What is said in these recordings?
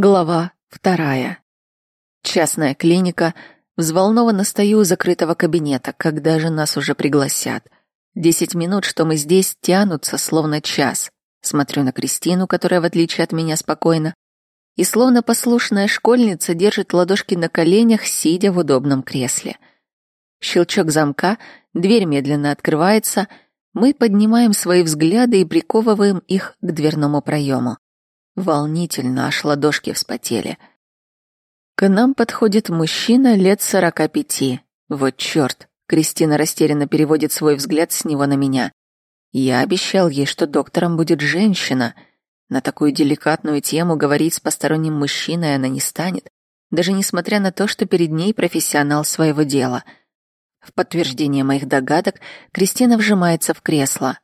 Глава вторая. Частная клиника. Взволнованно стою у закрытого кабинета, когда же нас уже пригласят. Десять минут, что мы здесь, тянутся словно час. Смотрю на Кристину, которая, в отличие от меня, спокойна, и словно послушная школьница держит ладошки на коленях, сидя в удобном кресле. Щелчок замка, дверь медленно открывается, мы поднимаем свои взгляды и приковываем их к дверному проему. Волнительно, аж ладошки вспотели. К нам подходит мужчина лет сорока пяти. Вот чёрт. Кристина растерянно переводит свой взгляд с него на меня. Я обещал ей, что доктором будет женщина. На такую деликатную тему говорить с посторонним мужчиной она не станет, даже несмотря на то, что перед ней профессионал своего дела. В подтверждение моих догадок Кристина вжимается в кресло.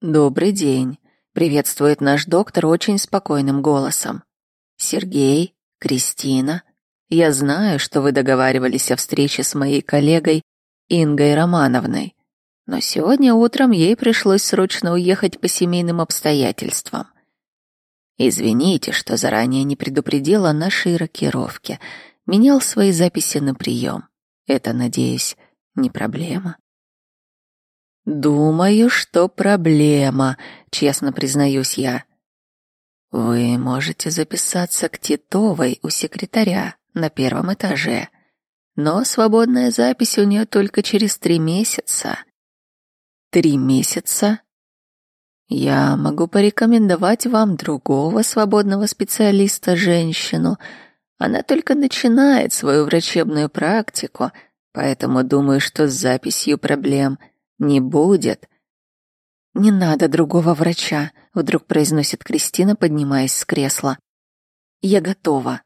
«Добрый день. Приветствует наш доктор очень спокойным голосом. Сергей, Кристина, я знаю, что вы договаривались о встрече с моей коллегой Ингой Романовной, но сегодня утром ей пришлось срочно уехать по семейным обстоятельствам. Извините, что заранее не предупредила нашей рокировке, менял свои записи на прием. Это, надеюсь, не проблема. «Думаю, что проблема», — честно признаюсь я. «Вы можете записаться к Титовой у секретаря на первом этаже, но свободная запись у нее только через три месяца». «Три месяца?» «Я могу порекомендовать вам другого свободного специалиста-женщину. Она только начинает свою врачебную практику, поэтому думаю, что с записью проблем – не будет. Не надо другого врача, вдруг произносит Кристина, поднимаясь с кресла. Я готова.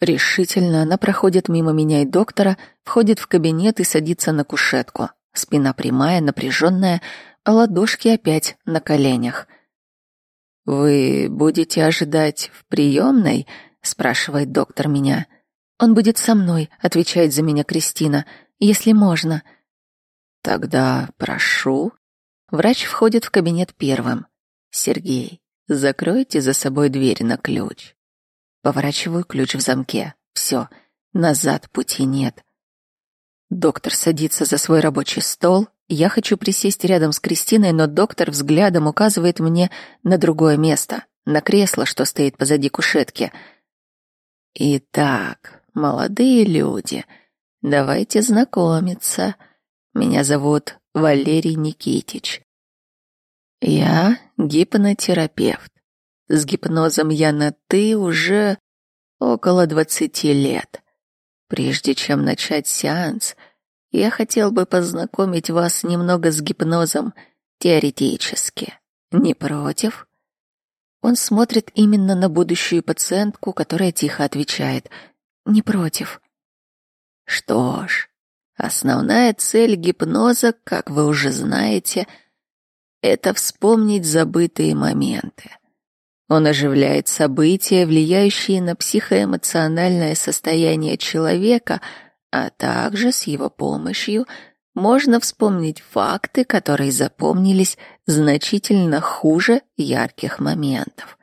Решительно она проходит мимо меня и доктора, входит в кабинет и садится на кушетку. Спина прямая, напряженная, а ладошки опять на коленях. «Вы будете ожидать в приемной?» — спрашивает доктор меня. «Он будет со мной», — отвечает за меня Кристина, — «если можно». Тогда прошу. Врач входит в кабинет первым. Сергей, закройте за собой дверь на ключ. Поворачиваю ключ в замке. Все, назад пути нет. Доктор садится за свой рабочий стол. Я хочу присесть рядом с Кристиной, но доктор взглядом указывает мне на другое место, на кресло, что стоит позади кушетки. Итак, молодые люди, давайте знакомиться. Меня зовут Валерий Никитич. Я гипнотерапевт. С гипнозом я на «ты» уже около двадцати лет. Прежде чем начать сеанс, я хотел бы познакомить вас немного с гипнозом теоретически. Не против? Он смотрит именно на будущую пациентку, которая тихо отвечает «Не против». Что ж, Основная цель гипноза, как вы уже знаете, это вспомнить забытые моменты. Он оживляет события, влияющие на психоэмоциональное состояние человека, а также с его помощью можно вспомнить факты, которые запомнились значительно хуже ярких моментов.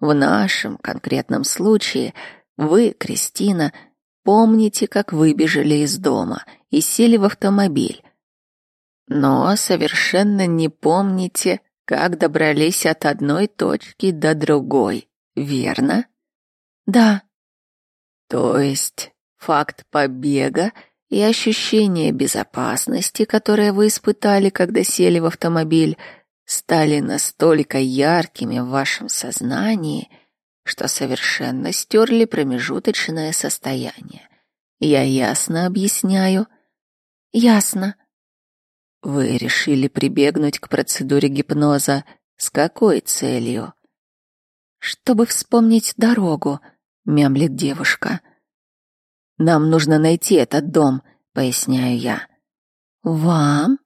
В нашем конкретном случае вы, Кристина, Помните, как выбежали из дома и сели в автомобиль. Но совершенно не помните, как добрались от одной точки до другой, верно? Да. То есть факт побега и ощущение безопасности, которое вы испытали, когда сели в автомобиль, стали настолько яркими в вашем сознании — что совершенно стерли промежуточное состояние. Я ясно объясняю? Ясно. Вы решили прибегнуть к процедуре гипноза с какой целью? Чтобы вспомнить дорогу, мямлит девушка. Нам нужно найти этот дом, поясняю я. Вам?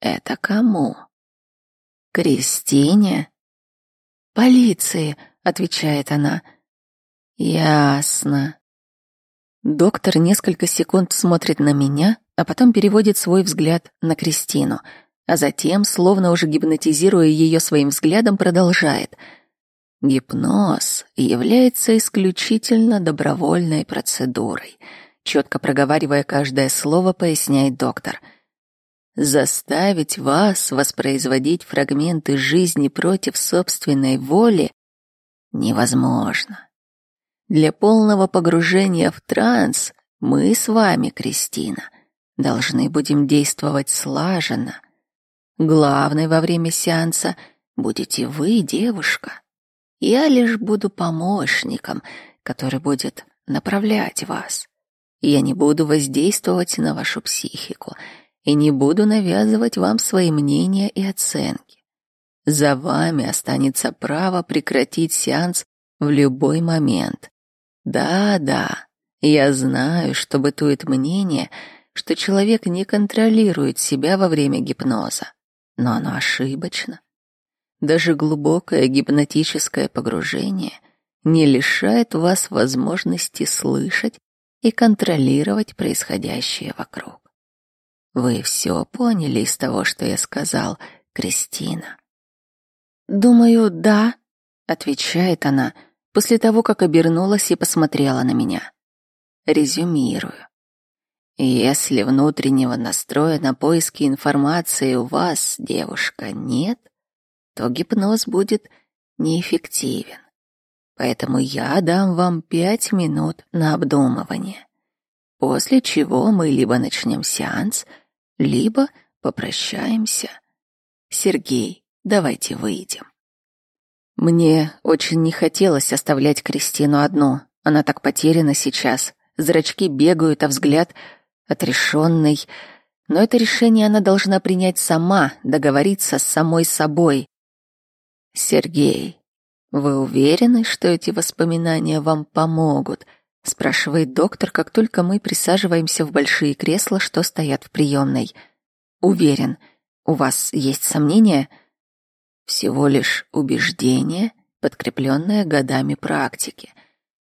Это кому? Кристине? Полиции, отвечает она. Ясно. Доктор несколько секунд смотрит на меня, а потом переводит свой взгляд на Кристину, а затем, словно уже гипнотизируя ее своим взглядом, продолжает. Гипноз является исключительно добровольной процедурой. Четко проговаривая каждое слово, поясняет доктор. Заставить вас воспроизводить фрагменты жизни против собственной воли невозможно. Для полного погружения в транс мы с вами, Кристина, должны будем действовать слаженно. Главной во время сеанса будете вы, девушка. Я лишь буду помощником, который будет направлять вас. Я не буду воздействовать на вашу психику и не буду навязывать вам свои мнения и оценки. За вами останется право прекратить сеанс в любой момент. Да-да, я знаю, что бытует мнение, что человек не контролирует себя во время гипноза, но оно ошибочно. Даже глубокое гипнотическое погружение не лишает вас возможности слышать и контролировать происходящее вокруг. Вы все поняли из того, что я сказал, Кристина? Думаю, да, отвечает она после того, как обернулась и посмотрела на меня. Резюмирую. Если внутреннего настроя на поиски информации у вас, девушка, нет, то гипноз будет неэффективен. Поэтому я дам вам пять минут на обдумывание. После чего мы либо начнем сеанс, либо попрощаемся. Сергей, давайте выйдем. Мне очень не хотелось оставлять Кристину одну. Она так потеряна сейчас. Зрачки бегают, а взгляд отрешенный. Но это решение она должна принять сама, договориться с самой собой. Сергей, вы уверены, что эти воспоминания вам помогут? спрашивает доктор, как только мы присаживаемся в большие кресла, что стоят в приемной. Уверен. У вас есть сомнения? Всего лишь убеждение, подкрепленное годами практики,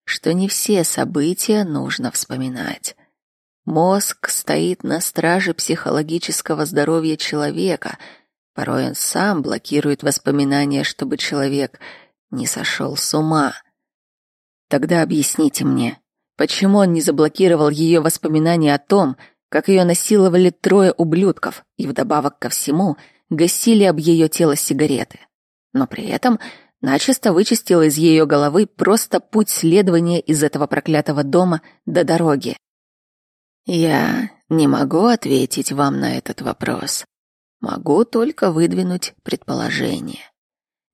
что не все события нужно вспоминать. Мозг стоит на страже психологического здоровья человека. Порой он сам блокирует воспоминания, чтобы человек не сошел с ума. Тогда объясните мне, почему он не заблокировал ее воспоминания о том, как ее насиловали трое ублюдков и вдобавок ко всему гасили об ее тело сигареты, но при этом начисто вычистил из ее головы просто путь следования из этого проклятого дома до дороги. Я не могу ответить вам на этот вопрос. Могу только выдвинуть предположение.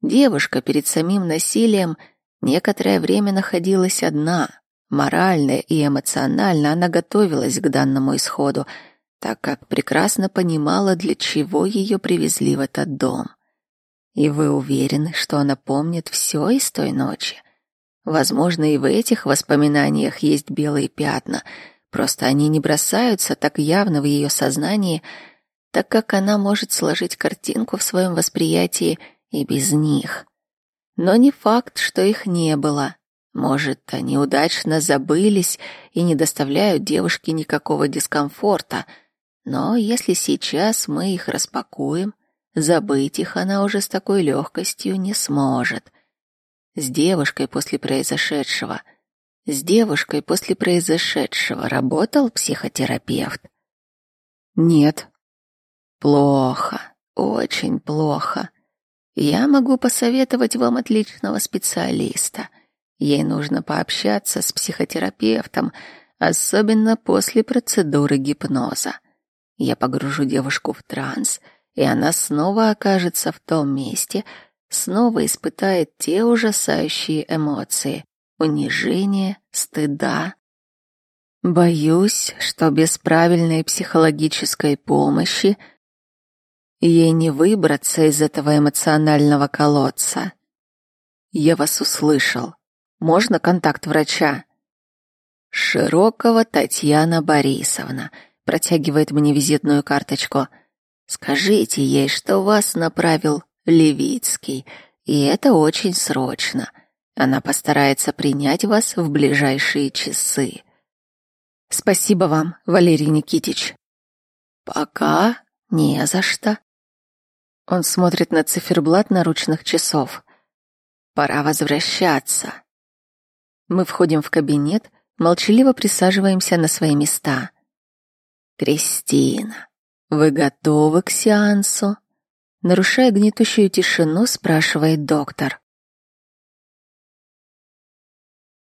Девушка перед самим насилием некоторое время находилась одна. Морально и эмоционально она готовилась к данному исходу, так как прекрасно понимала, для чего ее привезли в этот дом. И вы уверены, что она помнит все из той ночи? Возможно, и в этих воспоминаниях есть белые пятна, просто они не бросаются так явно в ее сознании, так как она может сложить картинку в своем восприятии и без них. Но не факт, что их не было. Может, они удачно забылись и не доставляют девушке никакого дискомфорта. Но если сейчас мы их распакуем, забыть их она уже с такой легкостью не сможет. С девушкой после произошедшего, с девушкой после произошедшего работал психотерапевт? Нет. Плохо, очень плохо. Я могу посоветовать вам отличного специалиста. Ей нужно пообщаться с психотерапевтом, особенно после процедуры гипноза. Я погружу девушку в транс, и она снова окажется в том месте, снова испытает те ужасающие эмоции — унижение, стыда. Боюсь, что без правильной психологической помощи — Ей не выбраться из этого эмоционального колодца. Я вас услышал. Можно контакт врача? Широкого Татьяна Борисовна протягивает мне визитную карточку. Скажите ей, что вас направил Левицкий, и это очень срочно. Она постарается принять вас в ближайшие часы. Спасибо вам, Валерий Никитич. Пока не за что. Он смотрит на циферблат наручных часов. Пора возвращаться. Мы входим в кабинет, молчаливо присаживаемся на свои места. Кристина, вы готовы к сеансу? Нарушая гнетущую тишину, спрашивает доктор.